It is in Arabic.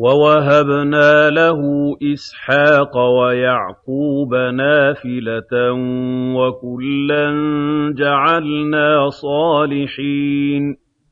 وَوَهَبْنَا لَهُ إِسْحَاقَ وَيَعْقُوبَ نَافِلَةً ۖ وَكُلًّا جَعَلْنَا صَالِحِينَ